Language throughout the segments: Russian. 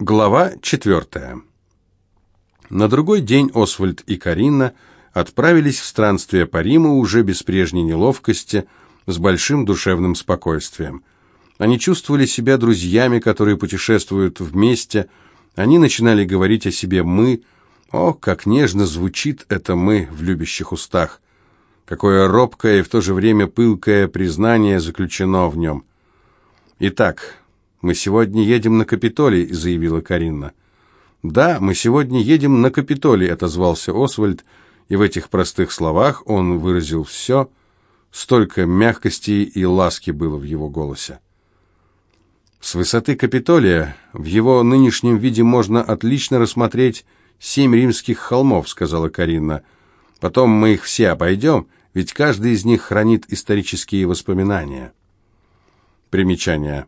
Глава четвертая. На другой день Освальд и Карина отправились в странствие по Риму уже без прежней неловкости, с большим душевным спокойствием. Они чувствовали себя друзьями, которые путешествуют вместе. Они начинали говорить о себе «мы». О, как нежно звучит это «мы» в любящих устах. Какое робкое и в то же время пылкое признание заключено в нем. Итак, «Мы сегодня едем на Капитолий», — заявила Каринна. «Да, мы сегодня едем на Капитолий», — отозвался Освальд, и в этих простых словах он выразил все, столько мягкости и ласки было в его голосе. С высоты Капитолия в его нынешнем виде можно отлично рассмотреть семь римских холмов, сказала Каринна. Потом мы их все обойдем, ведь каждый из них хранит исторические воспоминания. Примечание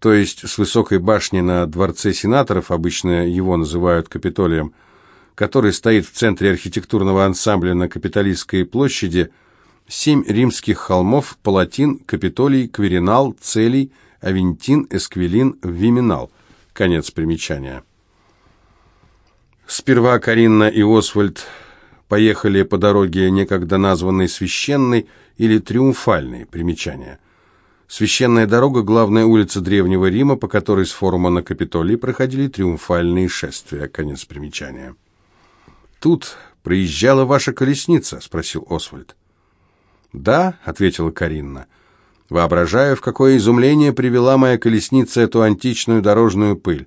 то есть с высокой башни на Дворце сенаторов, обычно его называют Капитолием, который стоит в центре архитектурного ансамбля на Капитолийской площади, семь римских холмов, Палатин, Капитолий, Кверинал, Целий, Авентин, Эсквилин, Виминал. Конец примечания. Сперва Каринна и Освальд поехали по дороге, некогда названной Священной или Триумфальной, примечание – Священная дорога – главная улица Древнего Рима, по которой с форума на Капитолии проходили триумфальные шествия. Конец примечания. «Тут проезжала ваша колесница?» – спросил Освальд. «Да», – ответила Каринна. «Воображаю, в какое изумление привела моя колесница эту античную дорожную пыль.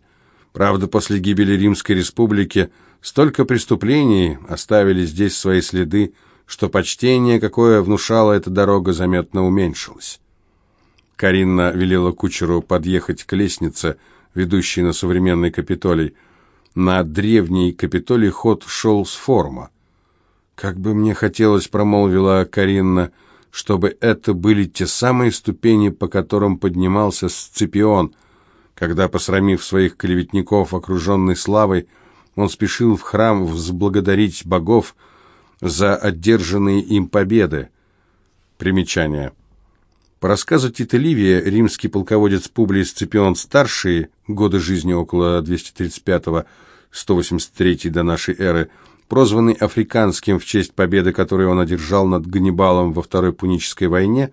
Правда, после гибели Римской Республики столько преступлений оставили здесь свои следы, что почтение, какое внушала эта дорога, заметно уменьшилось». Каринна велела кучеру подъехать к лестнице, ведущей на современный Капитолий. На древний Капитолий ход шел с форума. «Как бы мне хотелось», — промолвила Каринна, — «чтобы это были те самые ступени, по которым поднимался Сципион, когда, посрамив своих клеветников, окруженный славой, он спешил в храм взблагодарить богов за одержанные им победы». Примечание. По рассказу Тита Ливия, римский полководец Публий Сципион Старший, годы жизни около 235-183 до нашей эры, прозванный Африканским в честь победы, которую он одержал над Ганнибалом во Второй Пунической войне,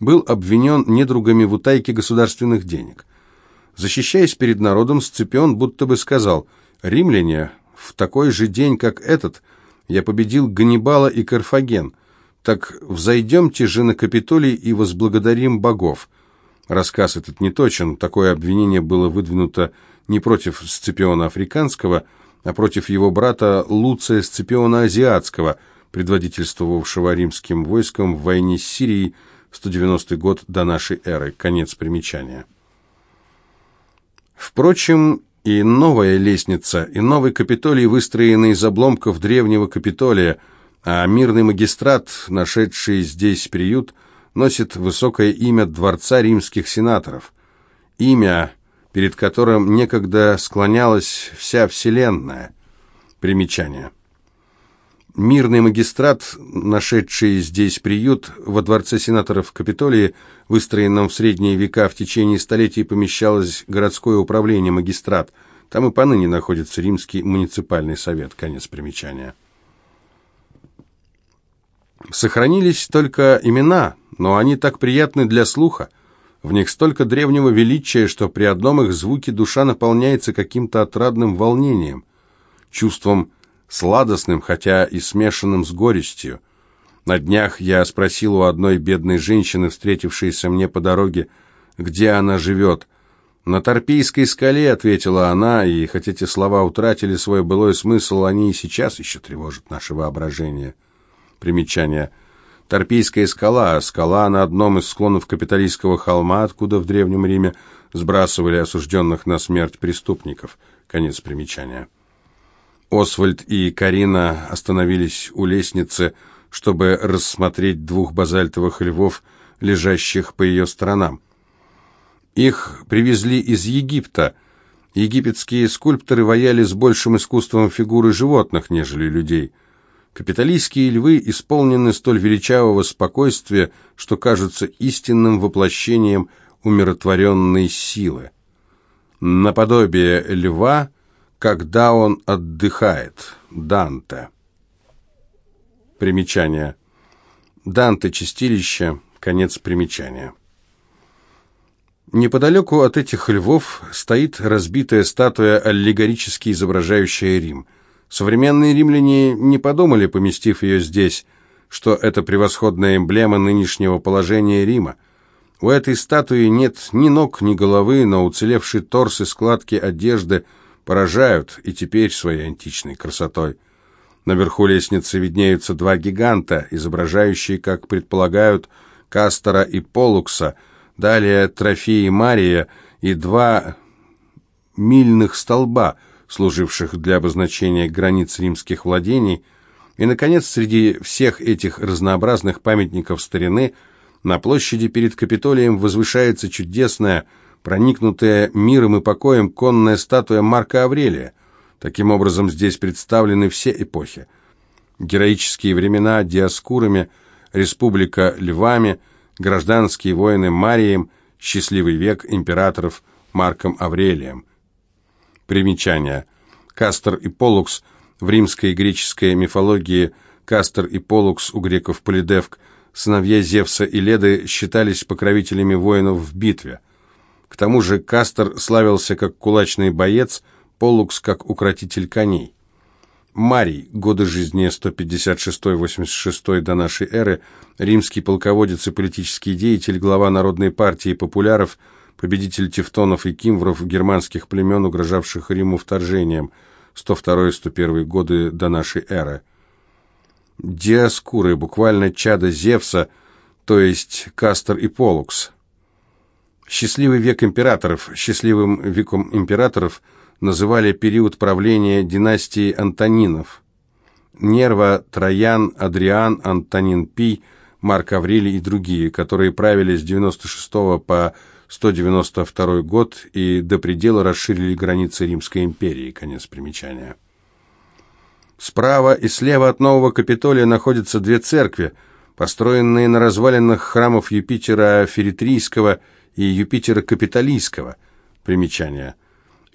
был обвинен недругами в утайке государственных денег. Защищаясь перед народом, Сципион будто бы сказал «Римляне, в такой же день, как этот, я победил Ганнибала и Карфаген». Так взойдемте же на Капитолий и возблагодарим богов. Рассказ этот не точен, такое обвинение было выдвинуто не против Сципиона Африканского, а против его брата Луция Сципиона Азиатского, предводительствовавшего римским войском в войне с Сирией 190 год до нашей эры. Конец примечания. Впрочем, и новая лестница, и новый Капитолий, выстроенный из обломков древнего Капитолия – а мирный магистрат, нашедший здесь приют, носит высокое имя Дворца римских сенаторов. Имя, перед которым некогда склонялась вся вселенная. Примечание. Мирный магистрат, нашедший здесь приют, во Дворце сенаторов Капитолии, выстроенном в средние века, в течение столетий помещалось городское управление магистрат. Там и поныне находится Римский муниципальный совет. Конец примечания. Сохранились только имена, но они так приятны для слуха. В них столько древнего величия, что при одном их звуке душа наполняется каким-то отрадным волнением, чувством сладостным, хотя и смешанным с горестью. На днях я спросил у одной бедной женщины, встретившейся мне по дороге, где она живет. «На Торпийской скале», — ответила она, и хоть эти слова утратили свой былой смысл, они и сейчас еще тревожат наше воображение. Примечание. Торпийская скала, скала на одном из склонов капиталистского холма, откуда в Древнем Риме сбрасывали осужденных на смерть преступников. Конец примечания. Освальд и Карина остановились у лестницы, чтобы рассмотреть двух базальтовых львов, лежащих по ее сторонам. Их привезли из Египта. Египетские скульпторы ваяли с большим искусством фигуры животных, нежели людей – Капиталистские львы исполнены столь величавого спокойствия, что кажутся истинным воплощением умиротворенной силы. наподобие льва, когда он отдыхает. Данте. Примечание. Данте чистилище. Конец примечания. Неподалеку от этих львов стоит разбитая статуя, аллегорически изображающая Рим. Современные римляне не подумали, поместив ее здесь, что это превосходная эмблема нынешнего положения Рима. У этой статуи нет ни ног, ни головы, но уцелевший торс и складки одежды поражают и теперь своей античной красотой. Наверху лестницы виднеются два гиганта, изображающие, как предполагают, Кастора и Полукса – далее трофеи Мария и два мильных столба, служивших для обозначения границ римских владений, и, наконец, среди всех этих разнообразных памятников старины на площади перед Капитолием возвышается чудесная, проникнутая миром и покоем конная статуя Марка Аврелия. Таким образом, здесь представлены все эпохи. Героические времена Диаскурами, республика Львами – гражданские войны Марием, счастливый век императоров Марком Аврелием. Примечание. Кастор и Полукс в римской и греческой мифологии Кастор и Полукс у греков Полидевк, сыновья Зевса и Леды, считались покровителями воинов в битве. К тому же Кастор славился как кулачный боец, Полукс как укротитель коней. Марий, годы жизни 156-86 до нашей эры, римский полководец и политический деятель, глава Народной партии популяров, победитель тевтонов и кимвров, германских племен, угрожавших Риму вторжением, 102-101 годы до нашей эры. Диаскуры, буквально чада Зевса, то есть Кастор и Полукс. Счастливый век императоров, счастливым веком императоров – называли период правления династии Антонинов. Нерва, Троян, Адриан, Антонин Пий, Марк Аврелий и другие, которые правили с 96 по 192 год и до предела расширили границы Римской империи. Конец примечания. Справа и слева от Нового Капитолия находятся две церкви, построенные на развалинах храмов Юпитера Феритрийского и Юпитера Капитолийского. Примечание –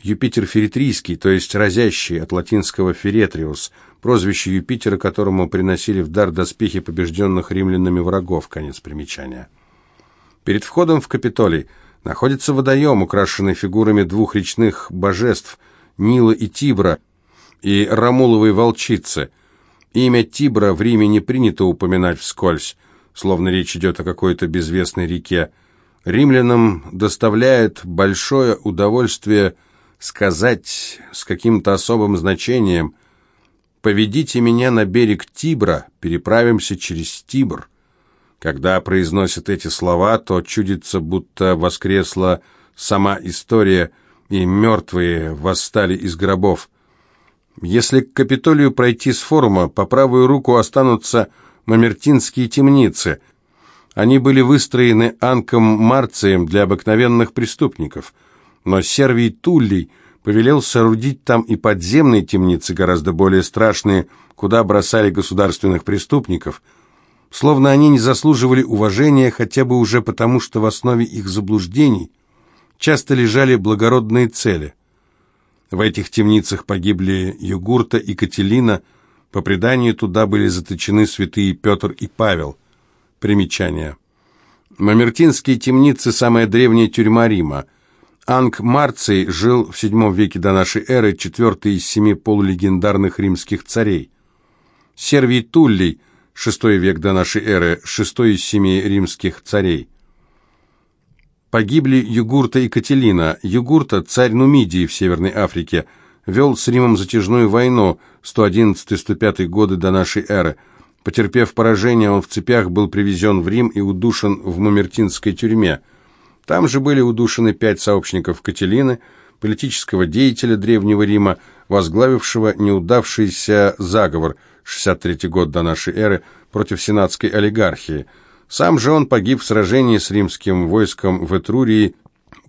Юпитер Феритрийский, то есть разящий, от латинского «феретриус», прозвище Юпитера, которому приносили в дар доспехи побежденных римлянами врагов, конец примечания. Перед входом в Капитолий находится водоем, украшенный фигурами двух речных божеств Нила и Тибра и Рамуловой волчицы. Имя Тибра в Риме не принято упоминать вскользь, словно речь идет о какой-то безвестной реке. Римлянам доставляет большое удовольствие – сказать с каким-то особым значением «Поведите меня на берег Тибра, переправимся через Тибр». Когда произносят эти слова, то чудится, будто воскресла сама история, и мертвые восстали из гробов. Если к Капитолию пройти с форума, по правую руку останутся мамертинские темницы. Они были выстроены Анком Марцием для обыкновенных преступников – но Сервий Туллий повелел соорудить там и подземные темницы, гораздо более страшные, куда бросали государственных преступников, словно они не заслуживали уважения хотя бы уже потому, что в основе их заблуждений часто лежали благородные цели. В этих темницах погибли Югурта и Кателина, по преданию туда были заточены святые Петр и Павел. Примечание. Мамертинские темницы – самая древняя тюрьма Рима – Анг Марций жил в VII веке до нашей эры, четвертый из семи полулегендарных римских царей. Сервий Туллий, VI век до нашей эры, шестой из семи римских царей. Погибли Югурта и Кателина. Югурта, царь Нумидии в Северной Африке, вел с Римом затяжную войну 111-105 годы до нашей эры. Потерпев поражение, он в цепях был привезен в Рим и удушен в Мамертинской тюрьме – там же были удушены пять сообщников Кателины, политического деятеля Древнего Рима, возглавившего неудавшийся заговор 63 год до нашей эры против сенатской олигархии. Сам же он погиб в сражении с римским войском в Этрурии,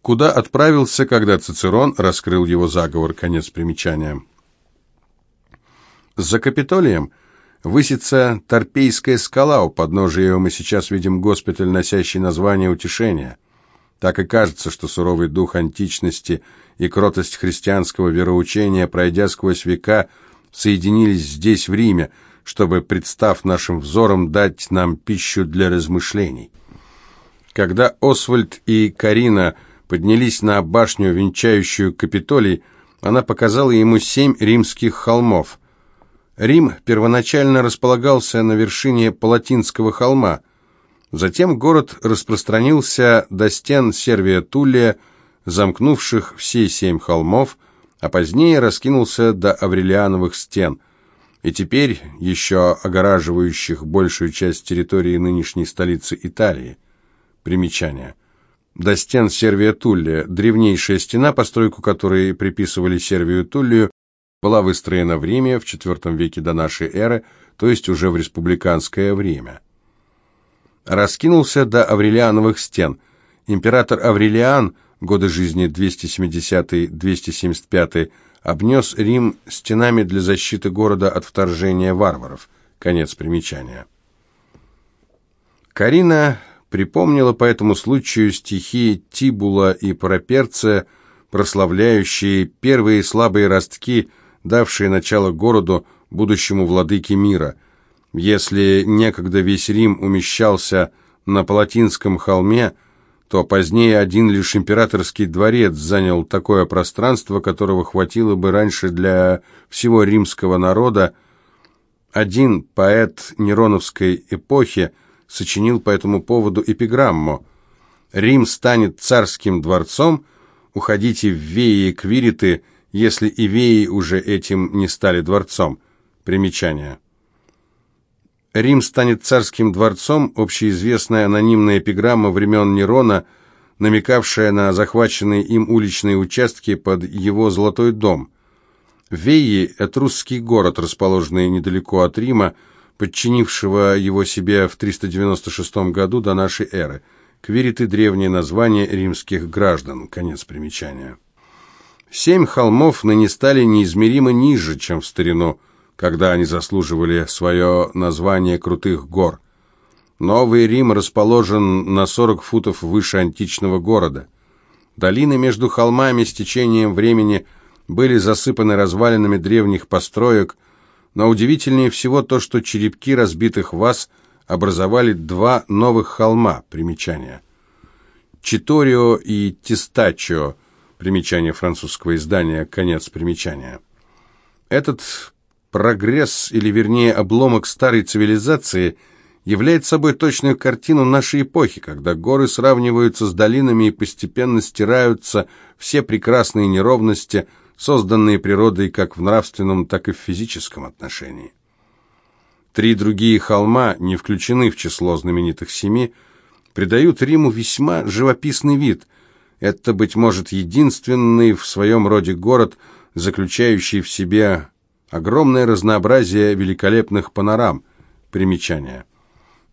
куда отправился, когда Цицерон раскрыл его заговор. Конец примечания. За Капитолием высится Торпейская скала, у подножия ее мы сейчас видим госпиталь, носящий название «Утешение». Так и кажется, что суровый дух античности и кротость христианского вероучения, пройдя сквозь века, соединились здесь, в Риме, чтобы, представ нашим взором, дать нам пищу для размышлений. Когда Освальд и Карина поднялись на башню, венчающую Капитолий, она показала ему семь римских холмов. Рим первоначально располагался на вершине Палатинского холма. Затем город распространился до стен Сервия Туллия, замкнувших все семь холмов, а позднее раскинулся до Аврелиановых стен, и теперь еще огораживающих большую часть территории нынешней столицы Италии. Примечание. До стен Сервия Туллия, древнейшая стена, постройку которой приписывали Сервию Туллию, была выстроена в Риме в IV веке до нашей эры, то есть уже в республиканское время. Раскинулся до Аврелиановых стен. Император Аврелиан, годы жизни 270-275, обнес Рим стенами для защиты города от вторжения варваров. Конец примечания. Карина припомнила по этому случаю стихи Тибула и Проперция, прославляющие первые слабые ростки – давшие начало городу, будущему владыке мира. Если некогда весь Рим умещался на Палатинском холме, то позднее один лишь императорский дворец занял такое пространство, которого хватило бы раньше для всего римского народа. Один поэт Нероновской эпохи сочинил по этому поводу эпиграмму «Рим станет царским дворцом, уходите в Веи Квириты, если Ивеи уже этим не стали дворцом. Примечание. Рим станет царским дворцом, общеизвестная анонимная эпиграмма времен Нерона, намекавшая на захваченные им уличные участки под его золотой дом. Веи – этрусский город, расположенный недалеко от Рима, подчинившего его себе в 396 году до нашей эры. Квириты – древнее название римских граждан. Конец примечания. Семь холмов ныне стали неизмеримо ниже, чем в старину, когда они заслуживали свое название крутых гор. Новый Рим расположен на 40 футов выше античного города. Долины между холмами с течением времени были засыпаны развалинами древних построек, но удивительнее всего то, что черепки разбитых ваз образовали два новых холма, примечания. Читорио и Тестачио – Примечание французского издания, конец примечания. Этот прогресс, или вернее обломок старой цивилизации, является собой точную картину нашей эпохи, когда горы сравниваются с долинами и постепенно стираются все прекрасные неровности, созданные природой как в нравственном, так и в физическом отношении. Три другие холма, не включены в число знаменитых семи, придают Риму весьма живописный вид – это, быть может, единственный в своем роде город, заключающий в себе огромное разнообразие великолепных панорам. Примечания.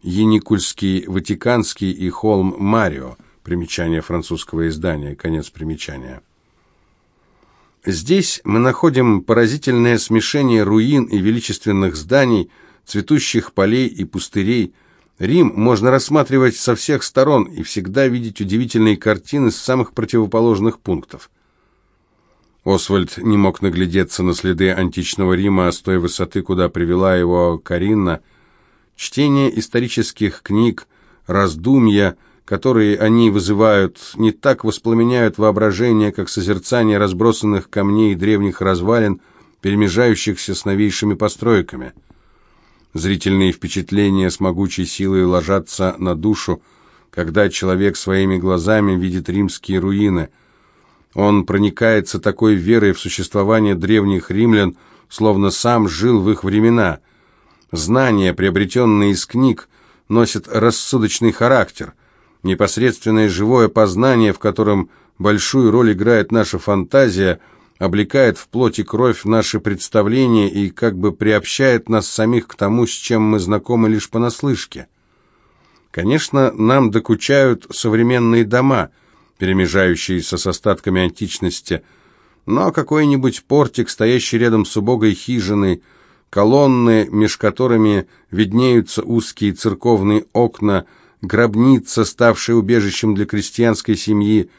Яникульский, Ватиканский и холм Марио. Примечание французского издания. Конец примечания. Здесь мы находим поразительное смешение руин и величественных зданий, цветущих полей и пустырей – Рим можно рассматривать со всех сторон и всегда видеть удивительные картины с самых противоположных пунктов. Освальд не мог наглядеться на следы античного Рима с той высоты, куда привела его Каринна. Чтение исторических книг, раздумья, которые они вызывают, не так воспламеняют воображение, как созерцание разбросанных камней и древних развалин, перемежающихся с новейшими постройками – Зрительные впечатления с могучей силой ложатся на душу, когда человек своими глазами видит римские руины. Он проникается такой верой в существование древних римлян, словно сам жил в их времена. Знания, приобретенные из книг, носят рассудочный характер. Непосредственное живое познание, в котором большую роль играет наша фантазия – облекает в плоть и кровь наши представления и как бы приобщает нас самих к тому, с чем мы знакомы лишь понаслышке. Конечно, нам докучают современные дома, перемежающиеся с остатками античности, но какой-нибудь портик, стоящий рядом с убогой хижиной, колонны, меж которыми виднеются узкие церковные окна, гробница, ставшая убежищем для крестьянской семьи.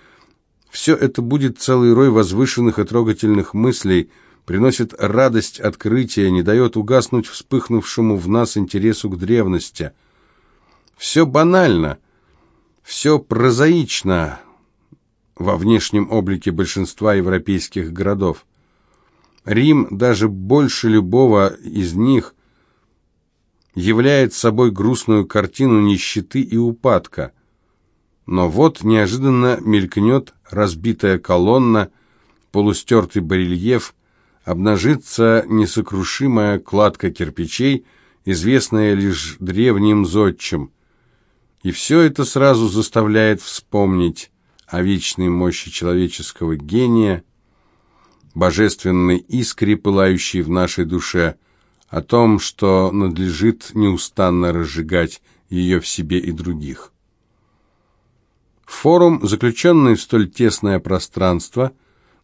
Все это будет целый рой возвышенных и трогательных мыслей, приносит радость открытия, не дает угаснуть вспыхнувшему в нас интересу к древности. Все банально, все прозаично во внешнем облике большинства европейских городов. Рим даже больше любого из них являет собой грустную картину нищеты и упадка. Но вот неожиданно мелькнет разбитая колонна, полустертый барельеф, обнажится несокрушимая кладка кирпичей, известная лишь древним зодчим. И все это сразу заставляет вспомнить о вечной мощи человеческого гения, божественной искре, пылающей в нашей душе, о том, что надлежит неустанно разжигать ее в себе и других. Форум, заключенный в столь тесное пространство,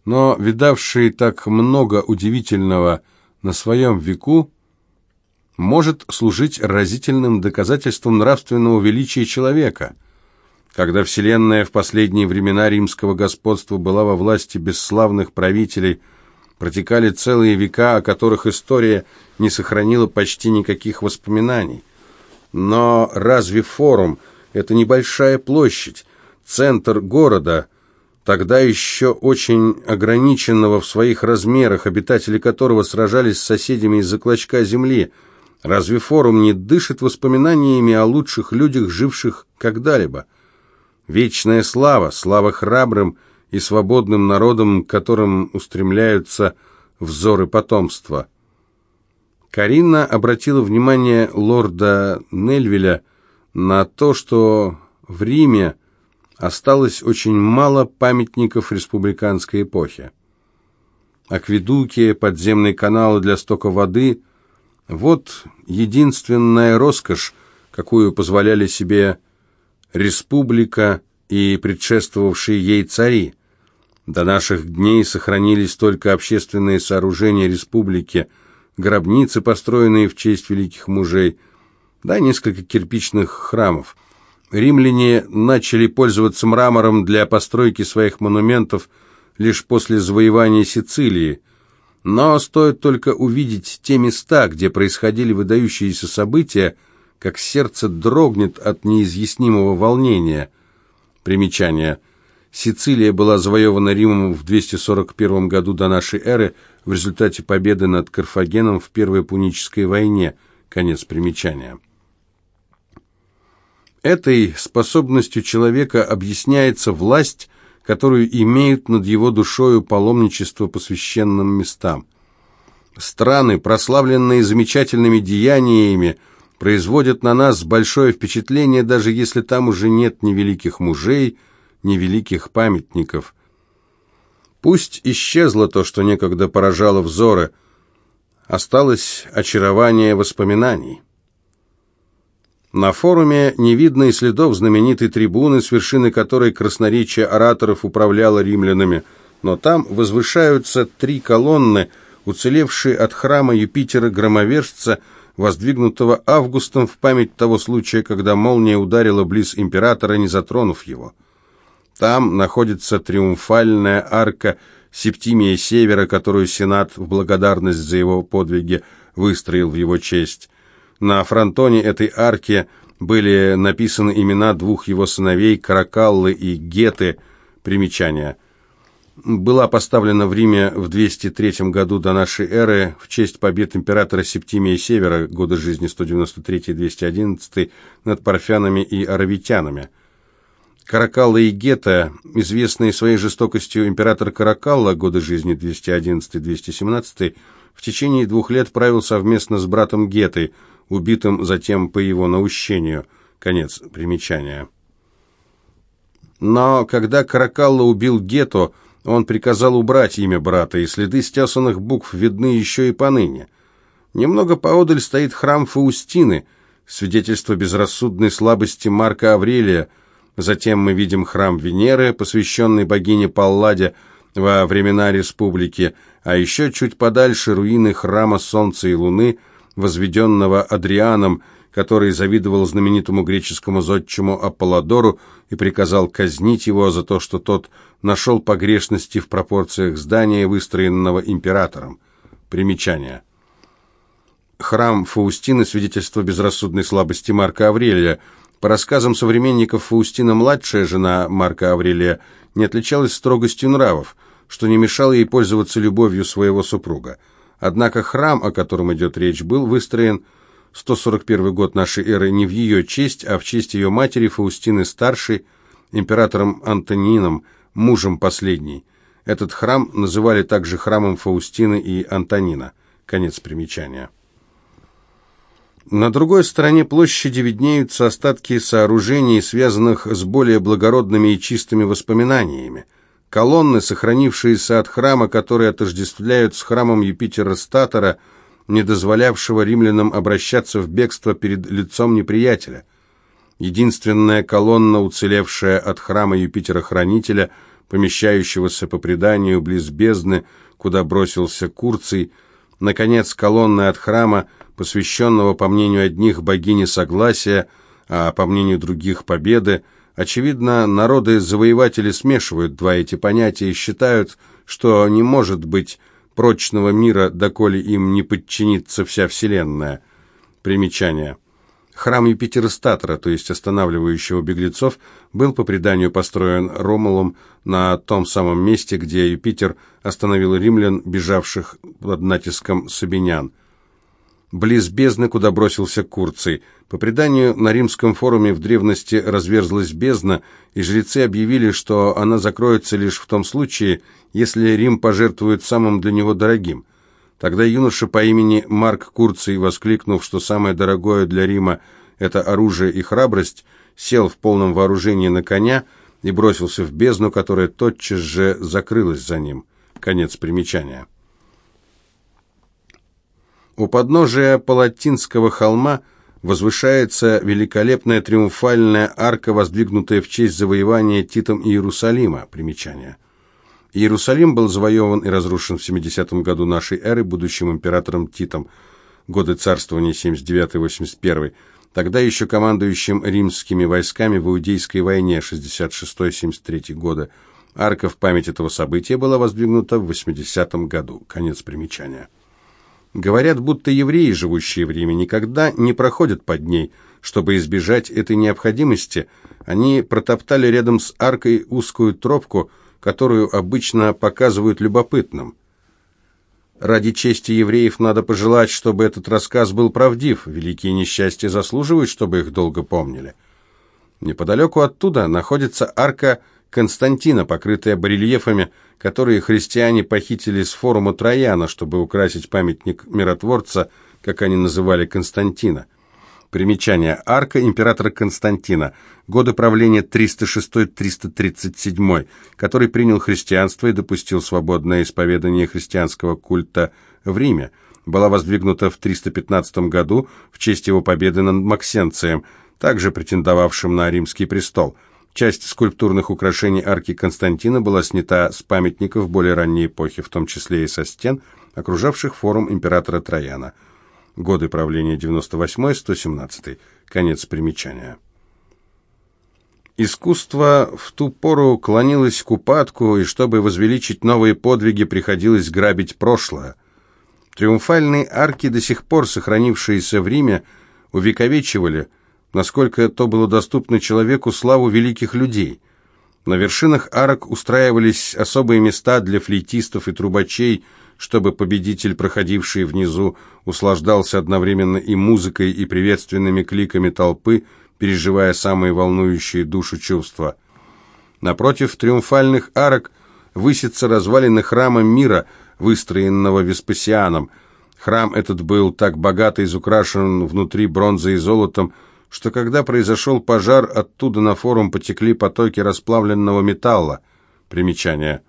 но видавший так много удивительного на своем веку, может служить разительным доказательством нравственного величия человека. Когда Вселенная в последние времена римского господства была во власти бесславных правителей, протекали целые века, о которых история не сохранила почти никаких воспоминаний. Но разве форум – это небольшая площадь, центр города, тогда еще очень ограниченного в своих размерах, обитатели которого сражались с соседями из-за клочка земли. Разве форум не дышит воспоминаниями о лучших людях, живших когда-либо? Вечная слава, слава храбрым и свободным народам, к которым устремляются взоры потомства. Карина обратила внимание лорда Нельвеля на то, что в Риме осталось очень мало памятников республиканской эпохи. Акведуки, подземные каналы для стока воды – вот единственная роскошь, какую позволяли себе республика и предшествовавшие ей цари. До наших дней сохранились только общественные сооружения республики, гробницы, построенные в честь великих мужей, да несколько кирпичных храмов – Римляне начали пользоваться мрамором для постройки своих монументов лишь после завоевания Сицилии. Но стоит только увидеть те места, где происходили выдающиеся события, как сердце дрогнет от неизъяснимого волнения. Примечание. Сицилия была завоевана Римом в 241 году до нашей эры в результате победы над Карфагеном в Первой Пунической войне. Конец примечания. Этой способностью человека объясняется власть, которую имеют над его душою паломничество по священным местам. Страны, прославленные замечательными деяниями, производят на нас большое впечатление, даже если там уже нет ни великих мужей, ни великих памятников. Пусть исчезло то, что некогда поражало взоры, осталось очарование воспоминаний. На форуме не видно и следов знаменитой трибуны, с вершины которой красноречие ораторов управляло римлянами, но там возвышаются три колонны, уцелевшие от храма Юпитера-громовержца, воздвигнутого Августом в память того случая, когда молния ударила близ императора, не затронув его. Там находится триумфальная арка Септимия Севера, которую Сенат в благодарность за его подвиги выстроил в его честь. На фронтоне этой арки были написаны имена двух его сыновей, Каракаллы и Геты. Примечание. Была поставлена в Риме в 203 году до нашей эры в честь побед императора Септимия Севера, годы жизни 193-211, над парфянами и аравитянами. Каракалла и Гета, известные своей жестокостью император Каракалла, годы жизни 211-217, в течение двух лет правил совместно с братом Гетой – убитым затем по его наущению. Конец примечания. Но когда Каракалла убил Гетто, он приказал убрать имя брата, и следы стесанных букв видны еще и поныне. Немного поодаль стоит храм Фаустины, свидетельство безрассудной слабости Марка Аврелия. Затем мы видим храм Венеры, посвященный богине Палладе во времена республики, а еще чуть подальше руины храма Солнца и Луны – возведенного Адрианом, который завидовал знаменитому греческому зодчему Аполлодору и приказал казнить его за то, что тот нашел погрешности в пропорциях здания, выстроенного императором. Примечание. Храм Фаустины – свидетельство безрассудной слабости Марка Аврелия. По рассказам современников, Фаустина, младшая жена Марка Аврелия, не отличалась строгостью нравов, что не мешало ей пользоваться любовью своего супруга. Однако храм, о котором идет речь, был выстроен 141 год нашей эры не в ее честь, а в честь ее матери Фаустины Старшей, императором Антонином, мужем последней. Этот храм называли также храмом Фаустины и Антонина. Конец примечания. На другой стороне площади виднеются остатки сооружений, связанных с более благородными и чистыми воспоминаниями. Колонны, сохранившиеся от храма, которые отождествляют с храмом Юпитера Статора, не дозволявшего римлянам обращаться в бегство перед лицом неприятеля. Единственная колонна, уцелевшая от храма Юпитера-Хранителя, помещающегося по преданию близ бездны, куда бросился Курций, наконец, колонна от храма – посвященного, по мнению одних, богине согласия, а по мнению других, победы, очевидно, народы-завоеватели смешивают два эти понятия и считают, что не может быть прочного мира, доколе им не подчинится вся Вселенная. Примечание. Храм Юпитера Статора, то есть останавливающего беглецов, был по преданию построен Ромулом на том самом месте, где Юпитер остановил римлян, бежавших под натиском сабинян близ бездны, куда бросился Курций. По преданию, на римском форуме в древности разверзлась бездна, и жрецы объявили, что она закроется лишь в том случае, если Рим пожертвует самым для него дорогим. Тогда юноша по имени Марк Курций, воскликнув, что самое дорогое для Рима – это оружие и храбрость, сел в полном вооружении на коня и бросился в бездну, которая тотчас же закрылась за ним. Конец примечания. У подножия Палатинского холма возвышается великолепная триумфальная арка, воздвигнутая в честь завоевания Титом Иерусалима. Примечание. Иерусалим был завоеван и разрушен в 70 году нашей эры будущим императором Титом, годы царствования 79-81, тогда еще командующим римскими войсками в Иудейской войне 66-73 года. Арка в память этого события была воздвигнута в 80 году. Конец примечания. Говорят, будто евреи, живущие в Риме, никогда не проходят под ней. Чтобы избежать этой необходимости, они протоптали рядом с аркой узкую тропку, которую обычно показывают любопытным. Ради чести евреев надо пожелать, чтобы этот рассказ был правдив. Великие несчастья заслуживают, чтобы их долго помнили. Неподалеку оттуда находится арка Константина, покрытая барельефами, которые христиане похитили с форума Трояна, чтобы украсить памятник миротворца, как они называли Константина. Примечание. Арка императора Константина. Годы правления 306-337, который принял христианство и допустил свободное исповедание христианского культа в Риме. Была воздвигнута в 315 году в честь его победы над Максенцием, также претендовавшим на римский престол. Часть скульптурных украшений арки Константина была снята с памятников более ранней эпохи, в том числе и со стен, окружавших форум императора Трояна. Годы правления 98-117. Конец примечания. Искусство в ту пору клонилось к упадку, и чтобы возвеличить новые подвиги, приходилось грабить прошлое. Триумфальные арки, до сих пор сохранившиеся в Риме, увековечивали – насколько то было доступно человеку, славу великих людей. На вершинах арок устраивались особые места для флейтистов и трубачей, чтобы победитель, проходивший внизу, услаждался одновременно и музыкой, и приветственными кликами толпы, переживая самые волнующие душу чувства. Напротив триумфальных арок высится развалины храма мира, выстроенного Веспасианом. Храм этот был так богато изукрашен внутри бронзой и золотом, что когда произошел пожар, оттуда на форум потекли потоки расплавленного металла. Примечание.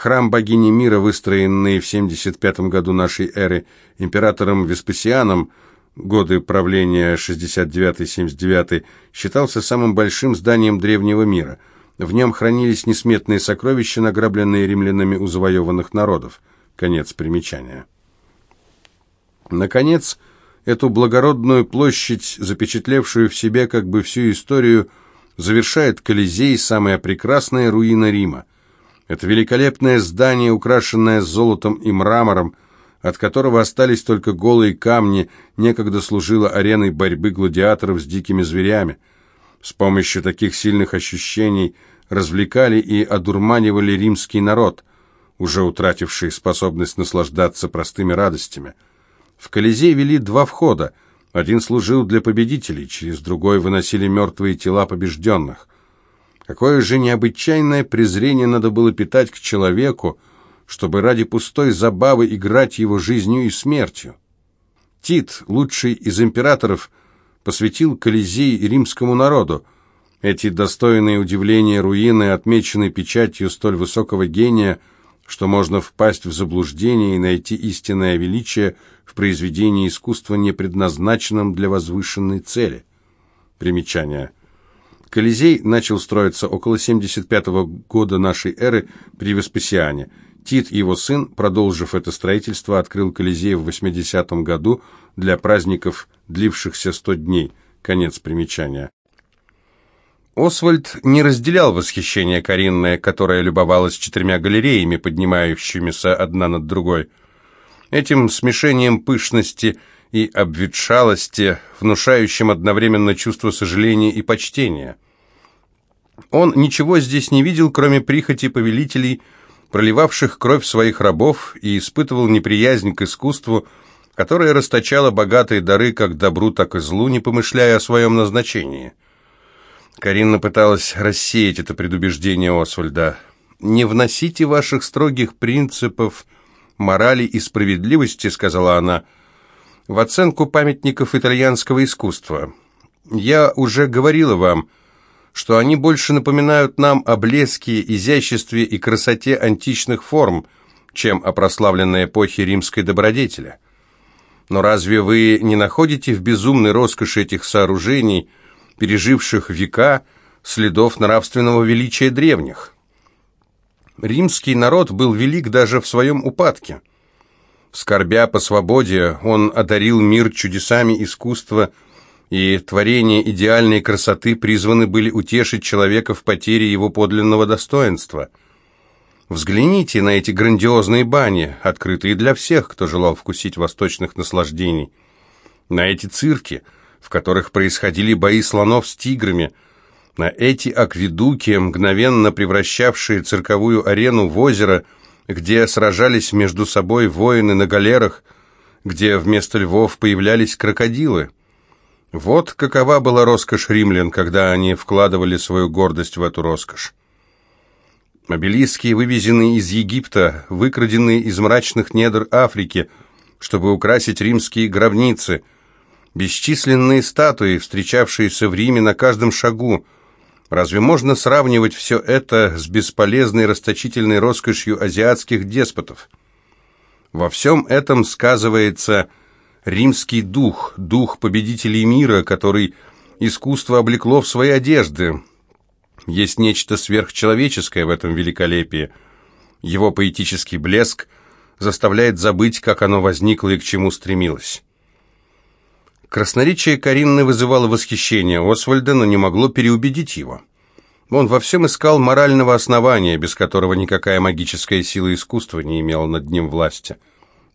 Храм богини мира, выстроенный в 75 году нашей эры императором Веспасианом, годы правления 69-79, считался самым большим зданием древнего мира. В нем хранились несметные сокровища, награбленные римлянами у завоеванных народов. Конец примечания. Наконец, Эту благородную площадь, запечатлевшую в себе как бы всю историю, завершает Колизей, самая прекрасная руина Рима. Это великолепное здание, украшенное золотом и мрамором, от которого остались только голые камни, некогда служило ареной борьбы гладиаторов с дикими зверями. С помощью таких сильных ощущений развлекали и одурманивали римский народ, уже утративший способность наслаждаться простыми радостями. В Колизей вели два входа. Один служил для победителей, через другой выносили мертвые тела побежденных. Какое же необычайное презрение надо было питать к человеку, чтобы ради пустой забавы играть его жизнью и смертью. Тит, лучший из императоров, посвятил Колизей римскому народу. Эти достойные удивления руины отмечены печатью столь высокого гения, что можно впасть в заблуждение и найти истинное величие в произведении искусства, не предназначенном для возвышенной цели. Примечание. Колизей начал строиться около 75 года нашей эры при Веспасиане. Тит, его сын, продолжив это строительство, открыл Колизей в 80 году для праздников, длившихся 100 дней. Конец примечания. Освальд не разделял восхищение Каринны, которая любовалась четырьмя галереями, поднимающимися одна над другой. Этим смешением пышности и обветшалости, внушающим одновременно чувство сожаления и почтения. Он ничего здесь не видел, кроме прихоти повелителей, проливавших кровь своих рабов, и испытывал неприязнь к искусству, которое расточало богатые дары как добру, так и злу, не помышляя о своем назначении. Каринна пыталась рассеять это предубеждение Освальда. «Не вносите ваших строгих принципов морали и справедливости», — сказала она, — «в оценку памятников итальянского искусства. Я уже говорила вам, что они больше напоминают нам о блеске, изяществе и красоте античных форм, чем о прославленной эпохе римской добродетели. Но разве вы не находите в безумной роскоши этих сооружений, переживших века, следов нравственного величия древних? Римский народ был велик даже в своем упадке. Скорбя по свободе, он одарил мир чудесами искусства и творения идеальной красоты призваны были утешить человека в потере его подлинного достоинства. Взгляните на эти грандиозные бани, открытые для всех, кто желал вкусить восточных наслаждений. На эти цирки, в которых происходили бои слонов с тиграми, на эти акведуки, мгновенно превращавшие цирковую арену в озеро, где сражались между собой воины на галерах, где вместо львов появлялись крокодилы. Вот какова была роскошь римлян, когда они вкладывали свою гордость в эту роскошь. Обелиски, вывезенные из Египта, выкраденные из мрачных недр Африки, чтобы украсить римские гробницы, бесчисленные статуи, встречавшиеся в Риме на каждом шагу. Разве можно сравнивать все это с бесполезной расточительной роскошью азиатских деспотов? Во всем этом сказывается римский дух, дух победителей мира, который искусство облекло в свои одежды. Есть нечто сверхчеловеческое в этом великолепии. Его поэтический блеск заставляет забыть, как оно возникло и к чему стремилось. Красноречие Каринны вызывало восхищение Освальда, но не могло переубедить его. Он во всем искал морального основания, без которого никакая магическая сила искусства не имела над ним власти –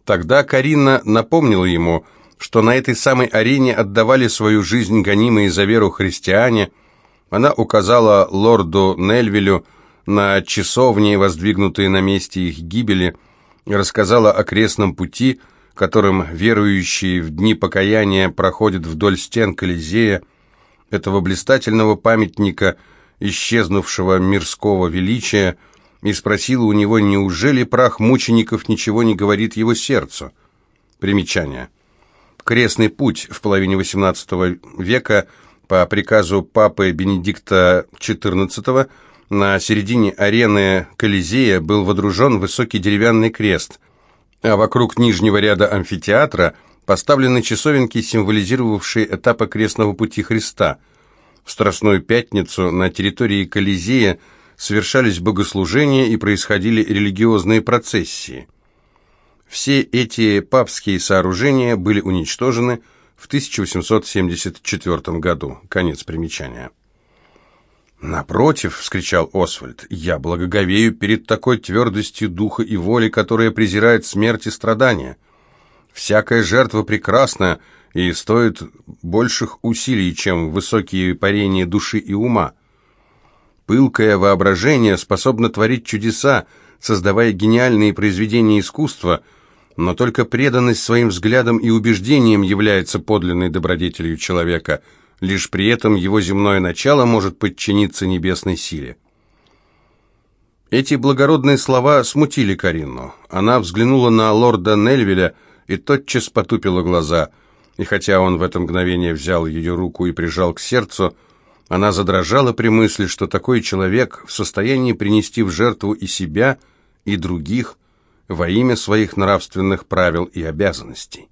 Тогда Карина напомнила ему, что на этой самой арене отдавали свою жизнь гонимые за веру христиане. Она указала лорду Нельвилю на часовни, воздвигнутые на месте их гибели, рассказала о крестном пути, которым верующие в дни покаяния проходят вдоль стен Колизея, этого блистательного памятника исчезнувшего мирского величия, и спросила у него, неужели прах мучеников ничего не говорит его сердцу. Примечание. Крестный путь в половине XVIII века по приказу папы Бенедикта XIV на середине арены Колизея был водружен высокий деревянный крест, а вокруг нижнего ряда амфитеатра поставлены часовенки, символизировавшие этапы крестного пути Христа. В Страстную Пятницу на территории Колизея – совершались богослужения и происходили религиозные процессии. Все эти папские сооружения были уничтожены, в 1874 году. Конец примечания. «Напротив», — вскричал Освальд, — «я благоговею перед такой твердостью духа и воли, которая презирает смерть и страдания. Всякая жертва прекрасна и стоит больших усилий, чем высокие парения души и ума. Пылкое воображение способно творить чудеса, создавая гениальные произведения искусства, но только преданность своим взглядам и убеждениям является подлинной добродетелью человека — лишь при этом его земное начало может подчиниться небесной силе. Эти благородные слова смутили Карину. Она взглянула на лорда Нельвеля и тотчас потупила глаза, и хотя он в это мгновение взял ее руку и прижал к сердцу, она задрожала при мысли, что такой человек в состоянии принести в жертву и себя, и других во имя своих нравственных правил и обязанностей.